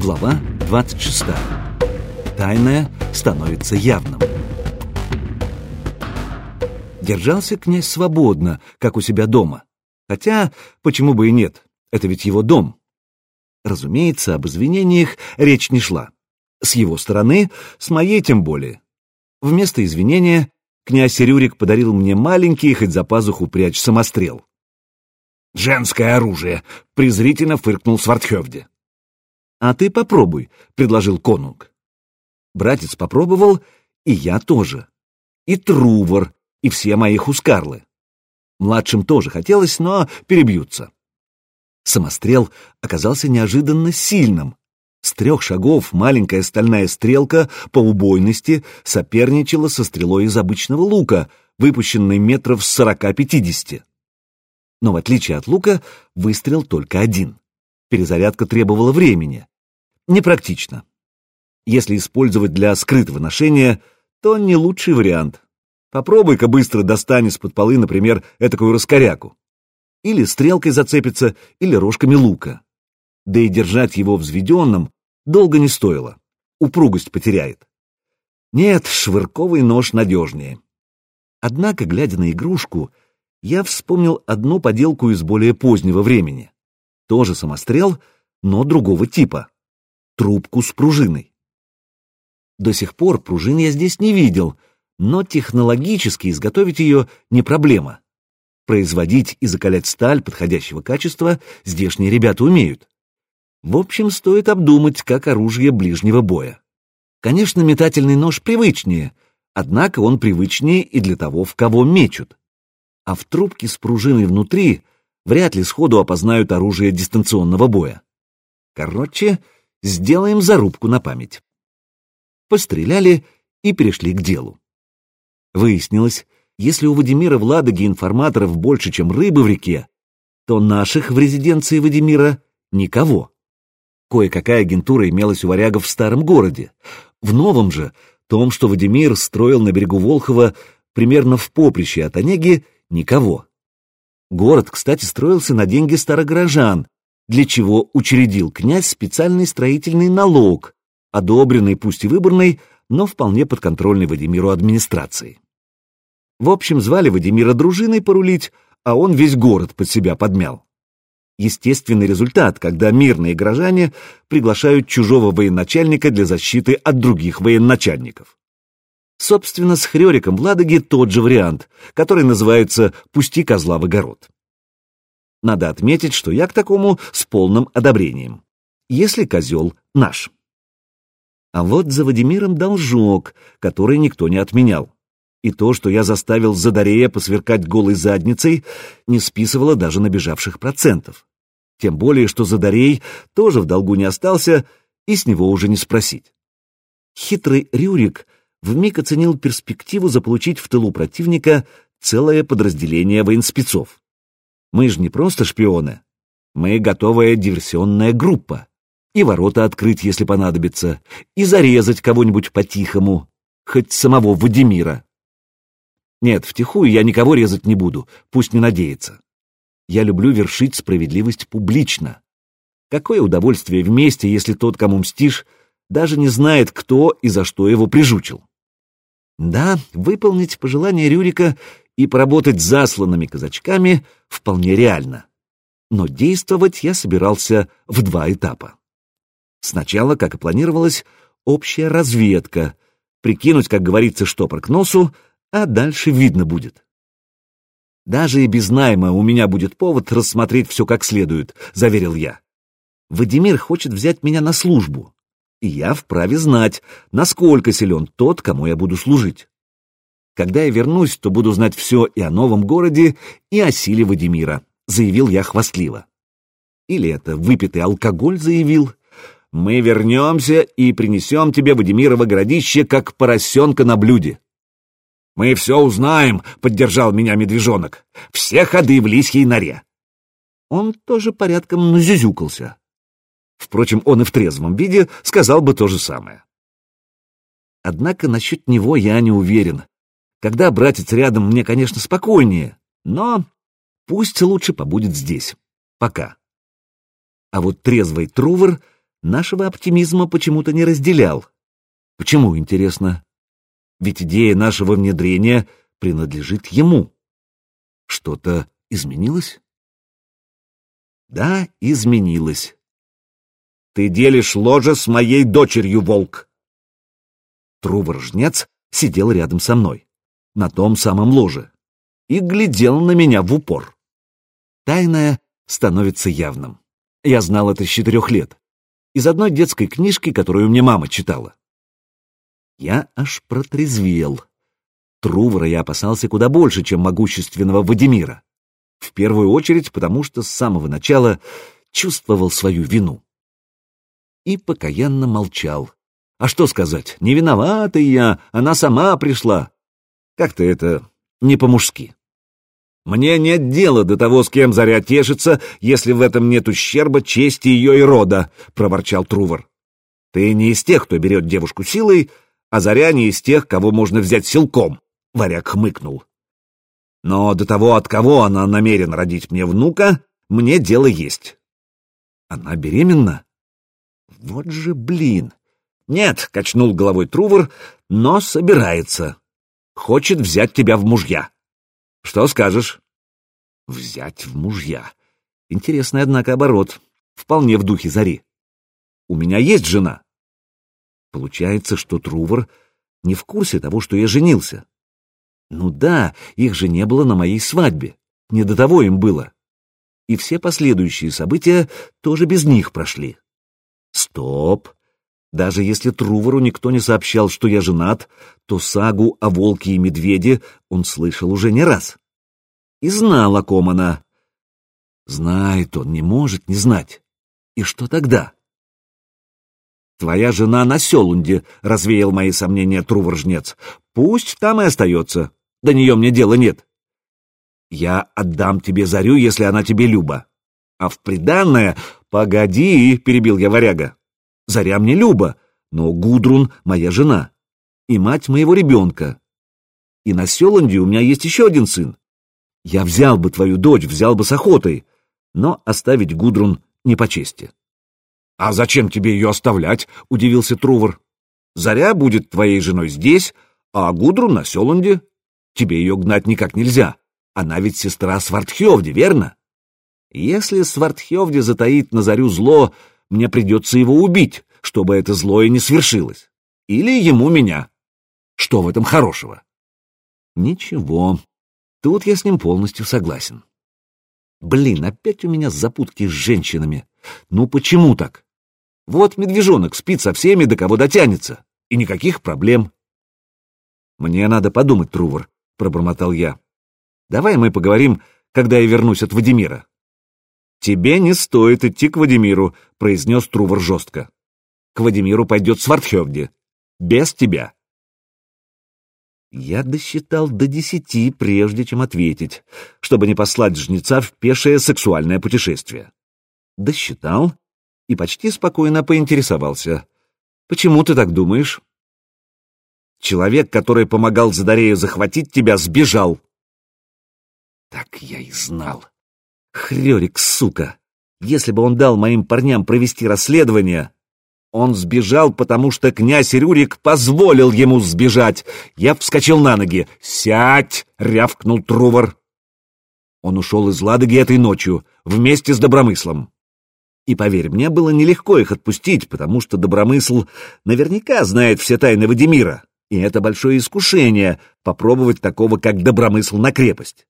Глава 26. Тайное становится явным. Держался князь свободно, как у себя дома. Хотя, почему бы и нет, это ведь его дом. Разумеется, об извинениях речь не шла. С его стороны, с моей тем более. Вместо извинения князь Рюрик подарил мне маленький, хоть за пазуху прячь, самострел. «Женское оружие!» — презрительно фыркнул Свардхевде. «А ты попробуй», — предложил конунг. Братец попробовал, и я тоже. И Трувор, и все мои хускарлы. Младшим тоже хотелось, но перебьются. Самострел оказался неожиданно сильным. С трех шагов маленькая стальная стрелка по убойности соперничала со стрелой из обычного лука, выпущенной метров с сорока-пятидесяти. Но в отличие от лука, выстрел только один. Перезарядка требовала времени. Непрактично. Если использовать для скрытого ношения, то не лучший вариант. Попробуй-ка быстро достань из-под полы, например, этакую раскоряку. Или стрелкой зацепится, или рожками лука. Да и держать его взведенным долго не стоило. Упругость потеряет. Нет, швырковый нож надежнее. Однако, глядя на игрушку, я вспомнил одну поделку из более позднего времени. Тоже самострел, но другого типа. Трубку с пружиной. До сих пор пружин я здесь не видел, но технологически изготовить ее не проблема. Производить и закалять сталь подходящего качества здешние ребята умеют. В общем, стоит обдумать, как оружие ближнего боя. Конечно, метательный нож привычнее, однако он привычнее и для того, в кого мечут а в трубке с пружиной внутри вряд ли сходу опознают оружие дистанционного боя. Короче, сделаем зарубку на память. Постреляли и перешли к делу. Выяснилось, если у Вадимира в Ладоге информаторов больше, чем рыбы в реке, то наших в резиденции Вадимира никого. Кое-какая агентура имелась у варягов в старом городе. В новом же, том, что Вадимир строил на берегу Волхова примерно в поприще от Онеги, Никого. Город, кстати, строился на деньги старогорожан, для чего учредил князь специальный строительный налог, одобренный, пусть и выборный, но вполне подконтрольный Вадимиру администрации. В общем, звали Вадимира дружиной порулить, а он весь город под себя подмял. Естественный результат, когда мирные горожане приглашают чужого военачальника для защиты от других военачальников. Собственно, с Хрёриком в Ладоге тот же вариант, который называется «пусти козла в огород». Надо отметить, что я к такому с полным одобрением. Если козел наш. А вот за Вадимиром должок, который никто не отменял. И то, что я заставил Задарея посверкать голой задницей, не списывало даже набежавших процентов. Тем более, что Задарей тоже в долгу не остался, и с него уже не спросить. Хитрый Рюрик — вмиг оценил перспективу заполучить в тылу противника целое подразделение военспецов. Мы же не просто шпионы. Мы готовая диверсионная группа. И ворота открыть, если понадобится, и зарезать кого-нибудь по-тихому, хоть самого Вадимира. Нет, втихую я никого резать не буду, пусть не надеется. Я люблю вершить справедливость публично. Какое удовольствие вместе, если тот, кому мстишь, даже не знает, кто и за что его прижучил. Да, выполнить пожелание Рюрика и поработать засланными казачками вполне реально. Но действовать я собирался в два этапа. Сначала, как и планировалось, общая разведка, прикинуть, как говорится, штопор к носу, а дальше видно будет. Даже и без найма у меня будет повод рассмотреть все как следует, заверил я. Вадимир хочет взять меня на службу, и я вправе знать, насколько силен тот, кому я буду служить. Когда я вернусь, то буду знать все и о новом городе, и о силе Вадимира, заявил я хвастливо. Или это выпитый алкоголь заявил? Мы вернемся и принесем тебе Вадимирово городище, как поросенка на блюде. Мы все узнаем, поддержал меня медвежонок. Все ходы в лисьей норе. Он тоже порядком назюзюкался. Впрочем, он и в трезвом виде сказал бы то же самое. Однако насчет него я не уверен. Когда братец рядом, мне, конечно, спокойнее, но пусть лучше побудет здесь. Пока. А вот трезвый Трувер нашего оптимизма почему-то не разделял. Почему, интересно? Ведь идея нашего внедрения принадлежит ему. Что-то изменилось? Да, изменилось. Ты делишь ложе с моей дочерью, волк. Трувор-жнец сидел рядом со мной, на том самом ложе, и глядел на меня в упор. Тайное становится явным. Я знал это с четырех лет, из одной детской книжки, которую мне мама читала. Я аж протрезвел. Трувора я опасался куда больше, чем могущественного Вадимира. В первую очередь, потому что с самого начала чувствовал свою вину. И покаянно молчал. А что сказать, не виноватый я, она сама пришла. Как-то это не по-мужски. Мне нет дела до того, с кем Заря тешится, если в этом нет ущерба чести ее и рода, — проворчал Трувор. Ты не из тех, кто берет девушку силой, а Заря не из тех, кого можно взять силком, — варяг хмыкнул. Но до того, от кого она намерена родить мне внука, мне дело есть. Она беременна? Вот же блин! Нет, — качнул головой Трувор, — но собирается. Хочет взять тебя в мужья. Что скажешь? Взять в мужья. Интересный, однако, оборот. Вполне в духе зари. У меня есть жена. Получается, что Трувор не в курсе того, что я женился. Ну да, их же не было на моей свадьбе. Не до того им было. И все последующие события тоже без них прошли. Стоп! Даже если Трувору никто не сообщал, что я женат, то сагу о волке и медведе он слышал уже не раз. И знал, о ком она. Знает он, не может не знать. И что тогда? «Твоя жена на Селунде», — развеял мои сомнения Трувор-жнец. «Пусть там и остается. До нее мне дела нет. Я отдам тебе зарю, если она тебе люба. А в приданное... Погоди, — перебил я варяга. Заря мне Люба, но Гудрун — моя жена и мать моего ребенка. И на Селанде у меня есть еще один сын. Я взял бы твою дочь, взял бы с охотой, но оставить Гудрун не по чести. — А зачем тебе ее оставлять? — удивился Трувор. — Заря будет твоей женой здесь, а Гудрун на Селанде. Тебе ее гнать никак нельзя. Она ведь сестра Свартхевди, верно? Если Свартхевди затаит на Зарю зло, мне придется его убить, чтобы это злое не свершилось. Или ему меня. Что в этом хорошего? Ничего. Тут я с ним полностью согласен. Блин, опять у меня запутки с женщинами. Ну почему так? Вот медвежонок спит со всеми, до кого дотянется. И никаких проблем. Мне надо подумать, Трувор, — пробормотал я. Давай мы поговорим, когда я вернусь от Вадимира. «Тебе не стоит идти к Вадимиру», — произнес Трувор жестко. «К Вадимиру пойдет Свардхевди. Без тебя». Я досчитал до десяти, прежде чем ответить, чтобы не послать жнеца в пешее сексуальное путешествие. Досчитал и почти спокойно поинтересовался. «Почему ты так думаешь?» «Человек, который помогал Задарею захватить тебя, сбежал». Так я и знал. Хрёрик, сука! Если бы он дал моим парням провести расследование... Он сбежал, потому что князь Рюрик позволил ему сбежать. Я вскочил на ноги. «Сядь!» — рявкнул Трувор. Он ушел из Ладоги этой ночью, вместе с Добромыслом. И, поверь, мне было нелегко их отпустить, потому что Добромысл наверняка знает все тайны Вадимира, и это большое искушение — попробовать такого, как Добромысл, на крепость.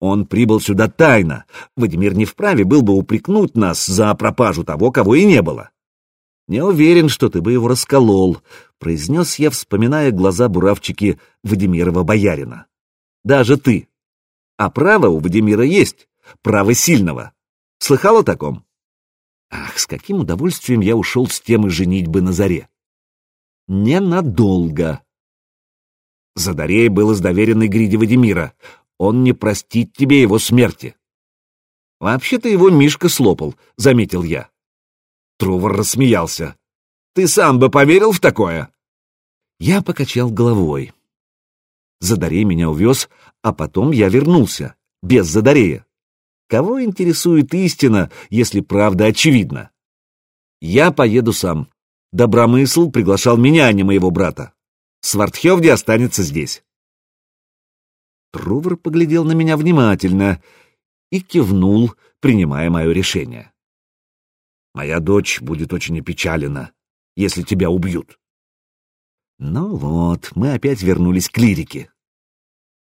Он прибыл сюда тайно. Владимир не вправе был бы упрекнуть нас за пропажу того, кого и не было. Не уверен, что ты бы его расколол, произнес я, вспоминая глаза буравчики Владимирова боярина. Даже ты. А право у Владимира есть, право сильного. Слыхал о таком? Ах, с каким удовольствием я ушел с темы женитьбы на заре. Ненадолго. Задарей был из доверенной гриди Вадимира он не простит тебе его смерти. Вообще-то его Мишка слопал, заметил я. Трувор рассмеялся. Ты сам бы поверил в такое? Я покачал головой. Задарей меня увез, а потом я вернулся, без Задарея. Кого интересует истина, если правда очевидна? Я поеду сам. Добромысл приглашал меня, а не моего брата. Свартхевди останется здесь. Трувор поглядел на меня внимательно и кивнул, принимая мое решение. «Моя дочь будет очень опечалена, если тебя убьют». Ну вот, мы опять вернулись к лирике.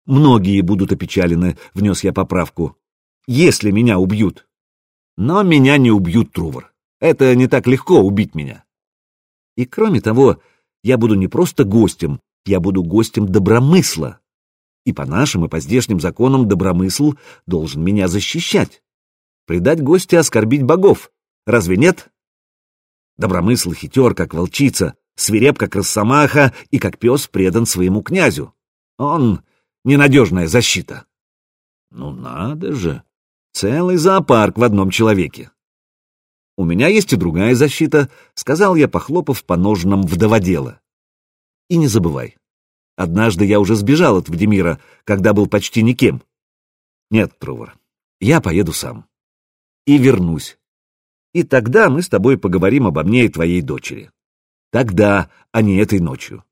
«Многие будут опечалены», — внес я поправку, — «если меня убьют». Но меня не убьют, Трувор. Это не так легко убить меня. И кроме того, я буду не просто гостем, я буду гостем добромысла. И по нашим и по здешним законам добромысл должен меня защищать. Предать гостя оскорбить богов. Разве нет? Добромысл хитер, как волчица, свиреп, как росомаха, и как пес предан своему князю. Он — ненадежная защита. Ну надо же! Целый зоопарк в одном человеке. У меня есть и другая защита, сказал я, похлопав по ножнам вдоводела. И не забывай, однажды я уже сбежал от Вдемира, когда был почти никем. Нет, Трувор, я поеду сам. И вернусь. И тогда мы с тобой поговорим обо мне и твоей дочери. Тогда, а не этой ночью.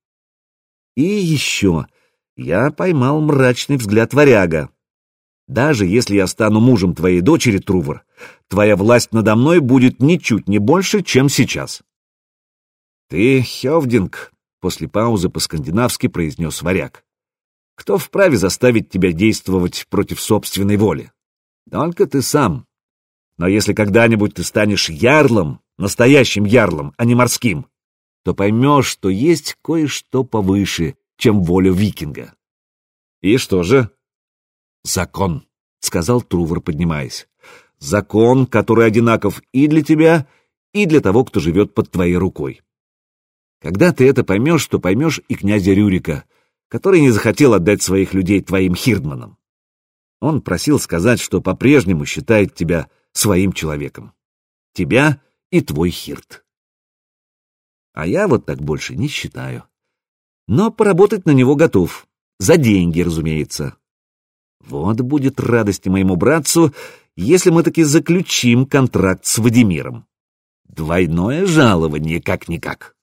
И еще я поймал мрачный взгляд варяга. Даже если я стану мужем твоей дочери, Трувор, твоя власть надо мной будет ничуть не больше, чем сейчас. Ты, Хевдинг, после паузы по-скандинавски произнес варяг. Кто вправе заставить тебя действовать против собственной воли? Только ты сам. Но если когда-нибудь ты станешь ярлом, настоящим ярлом, а не морским, то поймешь, что есть кое-что повыше, чем воля викинга. И что же? «Закон», — сказал Трувор, поднимаясь. «Закон, который одинаков и для тебя, и для того, кто живет под твоей рукой. Когда ты это поймешь, то поймешь и князя Рюрика, который не захотел отдать своих людей твоим хирдманам. Он просил сказать, что по-прежнему считает тебя своим человеком. Тебя и твой хирд. А я вот так больше не считаю. Но поработать на него готов. За деньги, разумеется. Вот будет радости моему братцу, если мы таки заключим контракт с Вадимиром. Двойное жалование, как-никак.